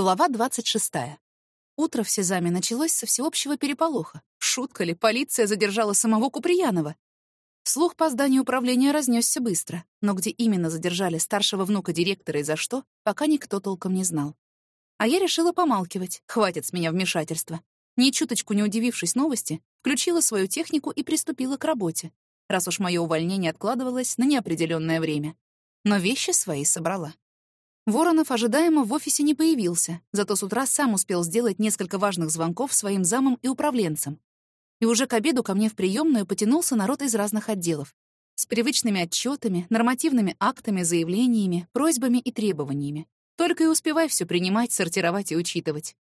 Глава 26. Утро в Сезаме началось со всеобщего переполоха. Шутка ли, полиция задержала самого Куприянова. Слух по зданию управления разнесся быстро, но где именно задержали старшего внука директора и за что, пока никто толком не знал. А я решила помалкивать, хватит с меня вмешательства. Ни чуточку не удивившись новости, включила свою технику и приступила к работе, раз уж мое увольнение откладывалось на неопределенное время. Но вещи свои собрала. Воронов ожидаемо в офисе не появился, зато с утра сам успел сделать несколько важных звонков своим замам и управленцам. И уже к обеду ко мне в приемную потянулся народ из разных отделов. С привычными отчетами, нормативными актами, заявлениями, просьбами и требованиями. Только и успевай все принимать, сортировать и учитывать.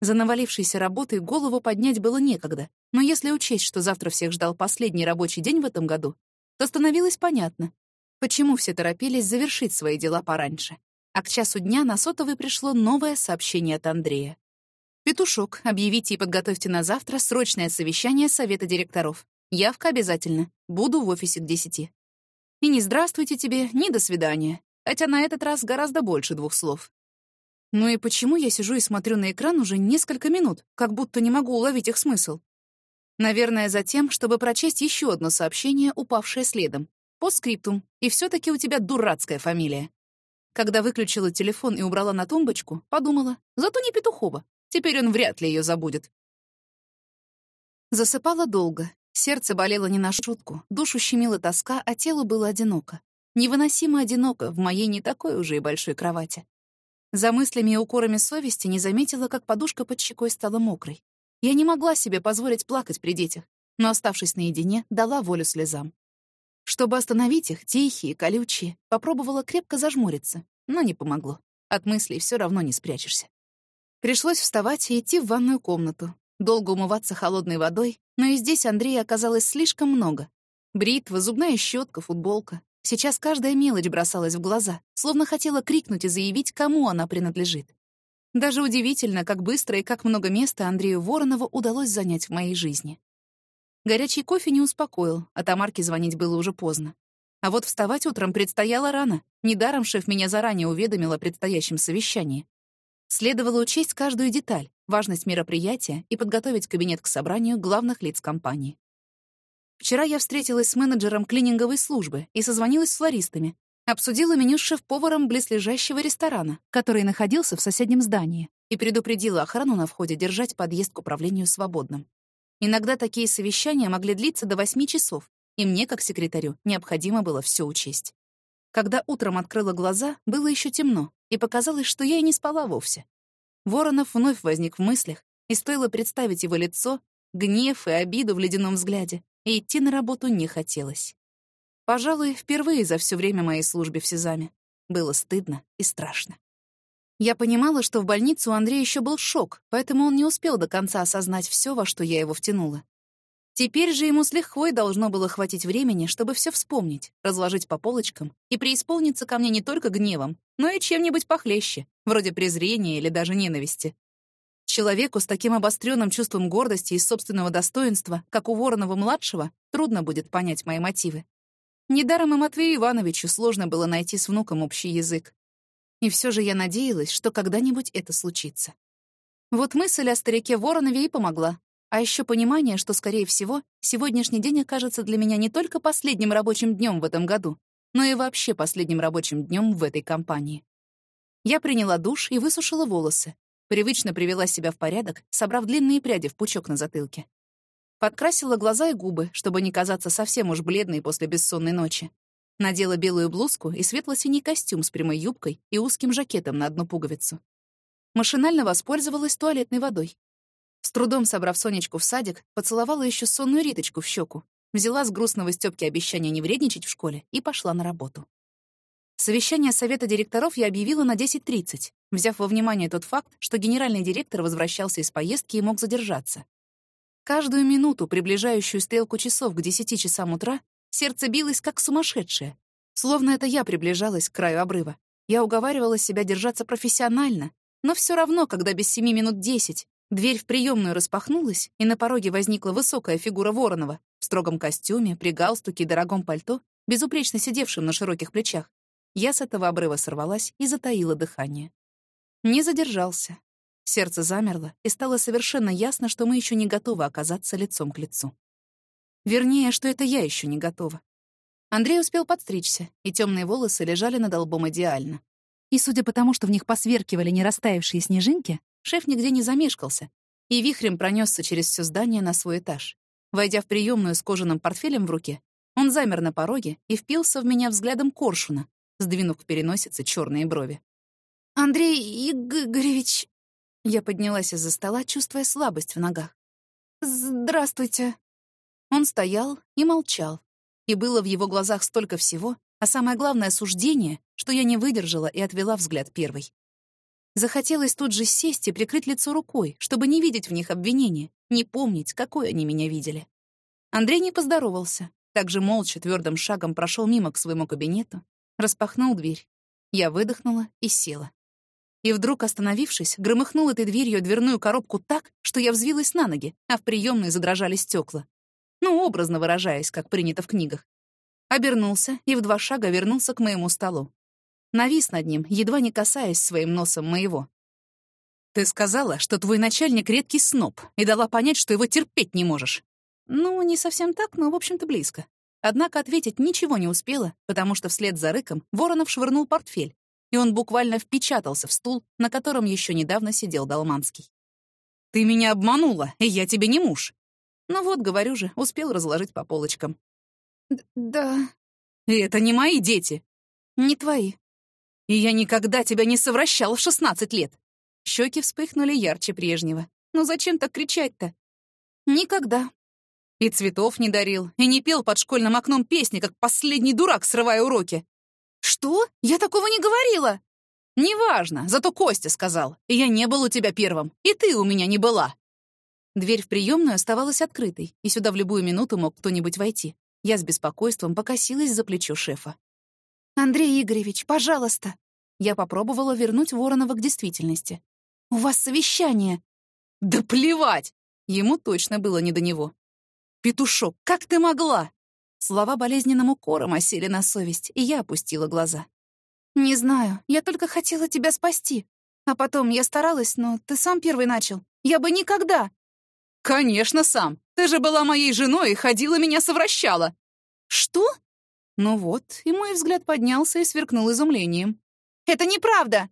За навалившейся работой голову поднять было некогда, но если учесть, что завтра всех ждал последний рабочий день в этом году, то становилось понятно, почему все торопились завершить свои дела пораньше. А к часу дня на сотовый пришло новое сообщение от Андрея. «Петушок, объявите и подготовьте на завтра срочное совещание совета директоров. Явка обязательно. Буду в офисе к десяти». И не здравствуйте тебе, ни до свидания. Хотя на этот раз гораздо больше двух слов. Ну и почему я сижу и смотрю на экран уже несколько минут, как будто не могу уловить их смысл? Наверное, за тем, чтобы прочесть еще одно сообщение, упавшее следом. По скриптум. И все таки у тебя дурацкая фамилия. Когда выключила телефон и убрала на тумбочку, подумала, зато не Петухова. Теперь он вряд ли ее забудет. Засыпала долго. Сердце болело не на шутку, душу щемила тоска, а телу было одиноко. Невыносимо одиноко в моей не такой уже и большой кровати. За мыслями и укорами совести не заметила, как подушка под щекой стала мокрой. Я не могла себе позволить плакать при детях, но, оставшись наедине, дала волю слезам. Чтобы остановить их, тихие, колючие, попробовала крепко зажмуриться, но не помогло. От мыслей все равно не спрячешься. Пришлось вставать и идти в ванную комнату, долго умываться холодной водой, но и здесь Андрея оказалось слишком много. Бритва, зубная щетка, футболка. Сейчас каждая мелочь бросалась в глаза, словно хотела крикнуть и заявить, кому она принадлежит. Даже удивительно, как быстро и как много места Андрею Воронову удалось занять в моей жизни. Горячий кофе не успокоил, а Тамарке звонить было уже поздно. А вот вставать утром предстояло рано. Недаром шеф меня заранее уведомил о предстоящем совещании. Следовало учесть каждую деталь, важность мероприятия и подготовить кабинет к собранию главных лиц компании. Вчера я встретилась с менеджером клининговой службы и созвонилась с флористами. Обсудила меню с шеф-поваром близлежащего ресторана, который находился в соседнем здании, и предупредила охрану на входе держать подъезд к управлению свободным. Иногда такие совещания могли длиться до восьми часов, и мне, как секретарю, необходимо было все учесть. Когда утром открыла глаза, было еще темно, и показалось, что я и не спала вовсе. Воронов вновь возник в мыслях, и стоило представить его лицо, гнев и обиду в ледяном взгляде, и идти на работу не хотелось. Пожалуй, впервые за все время моей службы в Сезаме. Было стыдно и страшно. Я понимала, что в больницу у Андрея еще был шок, поэтому он не успел до конца осознать все, во что я его втянула. Теперь же ему с лихвой должно было хватить времени, чтобы все вспомнить, разложить по полочкам и преисполниться ко мне не только гневом, но и чем-нибудь похлеще, вроде презрения или даже ненависти. Человеку с таким обостренным чувством гордости и собственного достоинства, как у Воронова-младшего, трудно будет понять мои мотивы. Недаром и Матвею Ивановичу сложно было найти с внуком общий язык. И все же я надеялась, что когда-нибудь это случится. Вот мысль о старике Воронове и помогла. А еще понимание, что, скорее всего, сегодняшний день окажется для меня не только последним рабочим днем в этом году, но и вообще последним рабочим днем в этой компании. Я приняла душ и высушила волосы. Привычно привела себя в порядок, собрав длинные пряди в пучок на затылке. Подкрасила глаза и губы, чтобы не казаться совсем уж бледной после бессонной ночи. Надела белую блузку и светло-синий костюм с прямой юбкой и узким жакетом на одну пуговицу. Машинально воспользовалась туалетной водой. С трудом собрав Сонечку в садик, поцеловала еще сонную Риточку в щеку, взяла с грустного Стёпки обещание не вредничать в школе и пошла на работу. Совещание совета директоров я объявила на 10.30, взяв во внимание тот факт, что генеральный директор возвращался из поездки и мог задержаться. Каждую минуту, приближающую стрелку часов к 10 часам утра, Сердце билось как сумасшедшее. Словно это я приближалась к краю обрыва. Я уговаривала себя держаться профессионально, но все равно, когда без семи минут десять дверь в приемную распахнулась, и на пороге возникла высокая фигура Воронова в строгом костюме, при галстуке и дорогом пальто, безупречно сидевшем на широких плечах, я с этого обрыва сорвалась и затаила дыхание. Не задержался. Сердце замерло, и стало совершенно ясно, что мы еще не готовы оказаться лицом к лицу. Вернее, что это я еще не готова. Андрей успел подстричься, и темные волосы лежали над лбом идеально. И судя по тому, что в них посверкивали не растаявшие снежинки, шеф нигде не замешкался и вихрем пронесся через все здание на свой этаж. Войдя в приемную с кожаным портфелем в руке, он замер на пороге и впился в меня взглядом коршуна, сдвинув к переносице черные брови. «Андрей Игоревич...» Я поднялась из-за стола, чувствуя слабость в ногах. «Здравствуйте». Он стоял и молчал, и было в его глазах столько всего, а самое главное — суждение, что я не выдержала и отвела взгляд первой. Захотелось тут же сесть и прикрыть лицо рукой, чтобы не видеть в них обвинения, не помнить, какой они меня видели. Андрей не поздоровался, также молча твердым шагом прошел мимо к своему кабинету, распахнул дверь. Я выдохнула и села. И вдруг, остановившись, громыхнул этой дверью дверную коробку так, что я взвилась на ноги, а в приемной задрожали стекла. Ну, образно выражаясь, как принято в книгах. Обернулся и в два шага вернулся к моему столу навис над ним, едва не касаясь своим носом моего. «Ты сказала, что твой начальник редкий сноб, и дала понять, что его терпеть не можешь». Ну, не совсем так, но, в общем-то, близко. Однако ответить ничего не успела, потому что вслед за рыком Воронов швырнул портфель, и он буквально впечатался в стул, на котором еще недавно сидел Долманский. «Ты меня обманула, и я тебе не муж». Ну вот, говорю же, успел разложить по полочкам. «Да...» «И это не мои дети». «Не твои», и я никогда тебя не совращал в 16 лет. Щеки вспыхнули ярче прежнего. Ну зачем так кричать-то? Никогда. И цветов не дарил, и не пел под школьным окном песни, как последний дурак, срывая уроки. Что? Я такого не говорила. Неважно, зато Костя сказал. И я не был у тебя первым, и ты у меня не была. Дверь в приемную оставалась открытой, и сюда в любую минуту мог кто-нибудь войти. Я с беспокойством покосилась за плечо шефа. «Андрей Игоревич, пожалуйста!» Я попробовала вернуть Воронова к действительности. «У вас совещание!» «Да плевать!» Ему точно было не до него. «Петушок, как ты могла?» Слова болезненным укором осели на совесть, и я опустила глаза. «Не знаю, я только хотела тебя спасти. А потом я старалась, но ты сам первый начал. Я бы никогда...» «Конечно, сам. Ты же была моей женой и ходила меня совращала». «Что?» Ну вот, и мой взгляд поднялся и сверкнул изумлением. Это неправда!»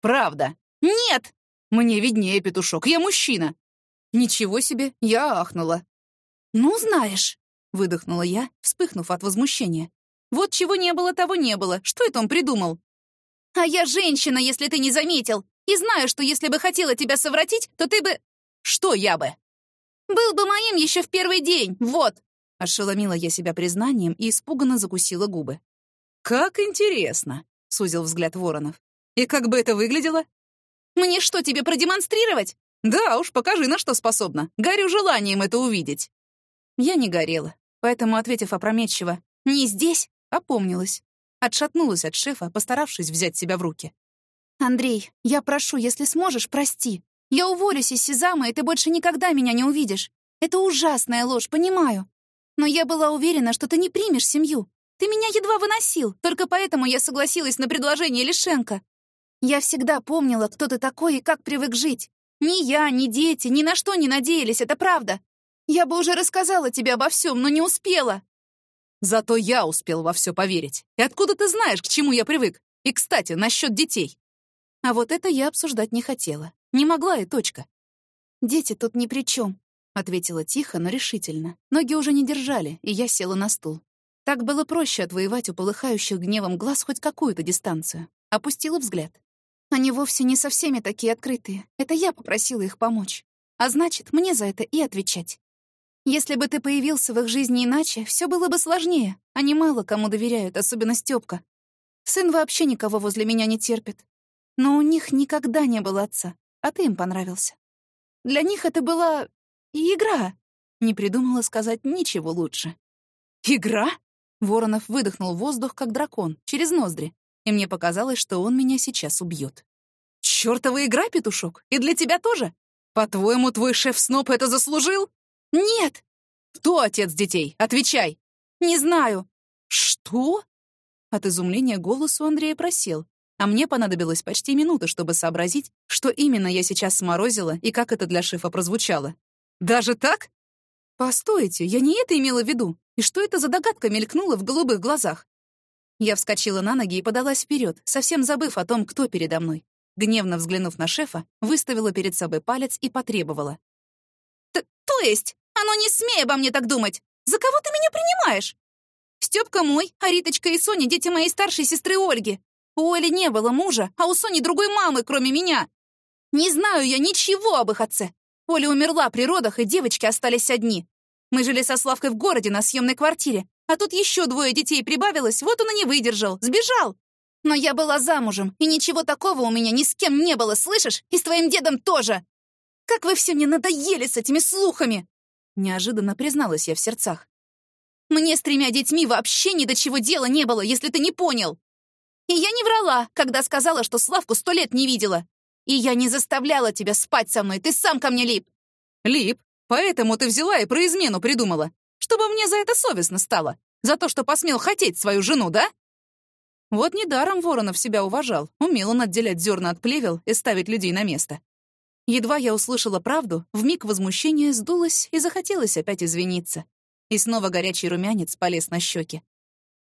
«Правда!» «Нет!» «Мне виднее, петушок, я мужчина!» «Ничего себе!» — я ахнула. «Ну, знаешь!» — выдохнула я, вспыхнув от возмущения. «Вот чего не было, того не было. Что это он придумал?» «А я женщина, если ты не заметил, и знаю, что если бы хотела тебя совратить, то ты бы...» «Что я бы?» «Был бы моим еще в первый день, вот!» Ошеломила я себя признанием и испуганно закусила губы. «Как интересно!» — сузил взгляд Воронов. «И как бы это выглядело?» «Мне что, тебе продемонстрировать?» «Да уж, покажи, на что способна. Горю желанием это увидеть». Я не горела, поэтому, ответив опрометчиво «не здесь», опомнилась. Отшатнулась от шефа, постаравшись взять себя в руки. «Андрей, я прошу, если сможешь, прости. Я уволюсь из Сезама, и ты больше никогда меня не увидишь. Это ужасная ложь, понимаю. Но я была уверена, что ты не примешь семью. Ты меня едва выносил, только поэтому я согласилась на предложение Лишенко. Я всегда помнила, кто ты такой и как привык жить. Ни я, ни дети, ни на что не надеялись, это правда. Я бы уже рассказала тебе обо всем, но не успела. Зато я успел во все поверить. И откуда ты знаешь, к чему я привык? И, кстати, насчет детей. А вот это я обсуждать не хотела. Не могла и точка. Дети тут ни при чем, ответила тихо, но решительно. Ноги уже не держали, и я села на стул. Так было проще отвоевать у полыхающих гневом глаз хоть какую-то дистанцию. Опустила взгляд. Они вовсе не со всеми такие открытые. Это я попросила их помочь. А значит, мне за это и отвечать. Если бы ты появился в их жизни иначе, все было бы сложнее. Они мало кому доверяют, особенно Стёпка. Сын вообще никого возле меня не терпит. Но у них никогда не было отца, а ты им понравился. Для них это была игра. Не придумала сказать ничего лучше. «Игра?» Воронов выдохнул воздух, как дракон, через ноздри, и мне показалось, что он меня сейчас убьет. «Чёртова игра, петушок! И для тебя тоже? По-твоему, твой шеф-сноп это заслужил?» «Нет!» «Кто отец детей? Отвечай!» «Не знаю!» «Что?» От изумления голос у Андрея просел, а мне понадобилось почти минута, чтобы сообразить, что именно я сейчас сморозила и как это для шефа прозвучало. «Даже так?» «Постойте, я не это имела в виду. И что это за догадка мелькнула в голубых глазах?» Я вскочила на ноги и подалась вперед, совсем забыв о том, кто передо мной. Гневно взглянув на шефа, выставила перед собой палец и потребовала. «Т «То есть? А ну не смей обо мне так думать! За кого ты меня принимаешь?» «Стёпка мой, а Риточка и Соня — дети моей старшей сестры Ольги. У Оли не было мужа, а у Сони другой мамы, кроме меня. Не знаю я ничего об их отце. Оля умерла при родах, и девочки остались одни. Мы жили со Славкой в городе на съемной квартире, а тут еще двое детей прибавилось, вот он и не выдержал, сбежал. Но я была замужем, и ничего такого у меня ни с кем не было, слышишь? И с твоим дедом тоже. Как вы все мне надоели с этими слухами!» Неожиданно призналась я в сердцах. «Мне с тремя детьми вообще ни до чего дела не было, если ты не понял. И я не врала, когда сказала, что Славку сто лет не видела. И я не заставляла тебя спать со мной, ты сам ко мне лип». «Лип? Поэтому ты взяла и про измену придумала, чтобы мне за это совестно стало, за то, что посмел хотеть свою жену, да?» Вот недаром Воронов себя уважал, умел он отделять зерна от плевел и ставить людей на место. Едва я услышала правду, вмиг возмущение сдулось и захотелось опять извиниться. И снова горячий румянец полез на щеки.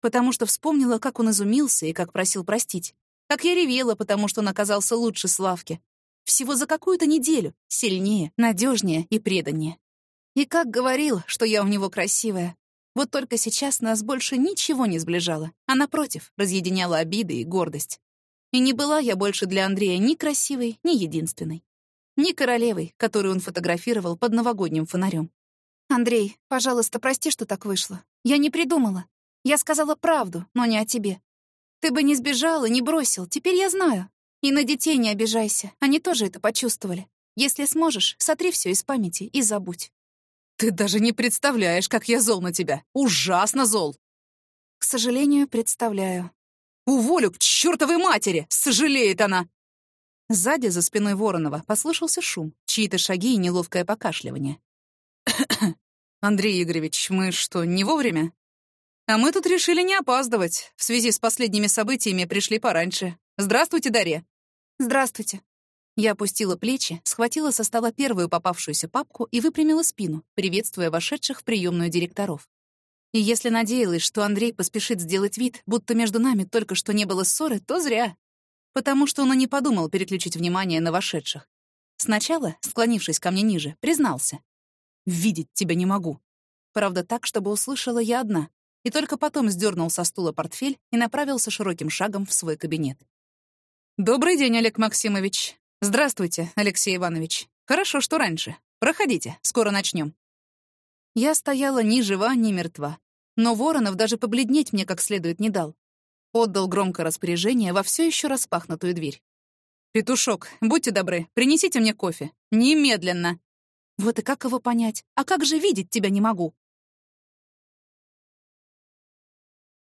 Потому что вспомнила, как он изумился и как просил простить. Как я ревела, потому что он оказался лучше Славки. Всего за какую-то неделю. Сильнее, надежнее и преданнее. И как говорил, что я у него красивая. Вот только сейчас нас больше ничего не сближало, а напротив, разъединяла обиды и гордость. И не была я больше для Андрея ни красивой, ни единственной ни королевой, которую он фотографировал под новогодним фонарем. «Андрей, пожалуйста, прости, что так вышло. Я не придумала. Я сказала правду, но не о тебе. Ты бы не сбежал и не бросил, теперь я знаю. И на детей не обижайся, они тоже это почувствовали. Если сможешь, сотри все из памяти и забудь». «Ты даже не представляешь, как я зол на тебя. Ужасно зол!» «К сожалению, представляю». «Уволю к чертовой матери!» — сожалеет она. Сзади, за спиной Воронова, послышался шум, чьи-то шаги и неловкое покашливание. «Андрей Игоревич, мы что, не вовремя?» «А мы тут решили не опаздывать. В связи с последними событиями пришли пораньше. Здравствуйте, Дарья». «Здравствуйте». Я опустила плечи, схватила со стола первую попавшуюся папку и выпрямила спину, приветствуя вошедших в приемную директоров. И если надеялась, что Андрей поспешит сделать вид, будто между нами только что не было ссоры, то зря потому что он и не подумал переключить внимание на вошедших. Сначала, склонившись ко мне ниже, признался. «Видеть тебя не могу». Правда, так, чтобы услышала я одна, и только потом сдернул со стула портфель и направился широким шагом в свой кабинет. «Добрый день, Олег Максимович. Здравствуйте, Алексей Иванович. Хорошо, что раньше. Проходите, скоро начнем. Я стояла ни жива, ни мертва. Но Воронов даже побледнеть мне как следует не дал. Отдал громкое распоряжение во все еще распахнутую дверь. «Петушок, будьте добры, принесите мне кофе. Немедленно!» Вот и как его понять? А как же видеть тебя не могу?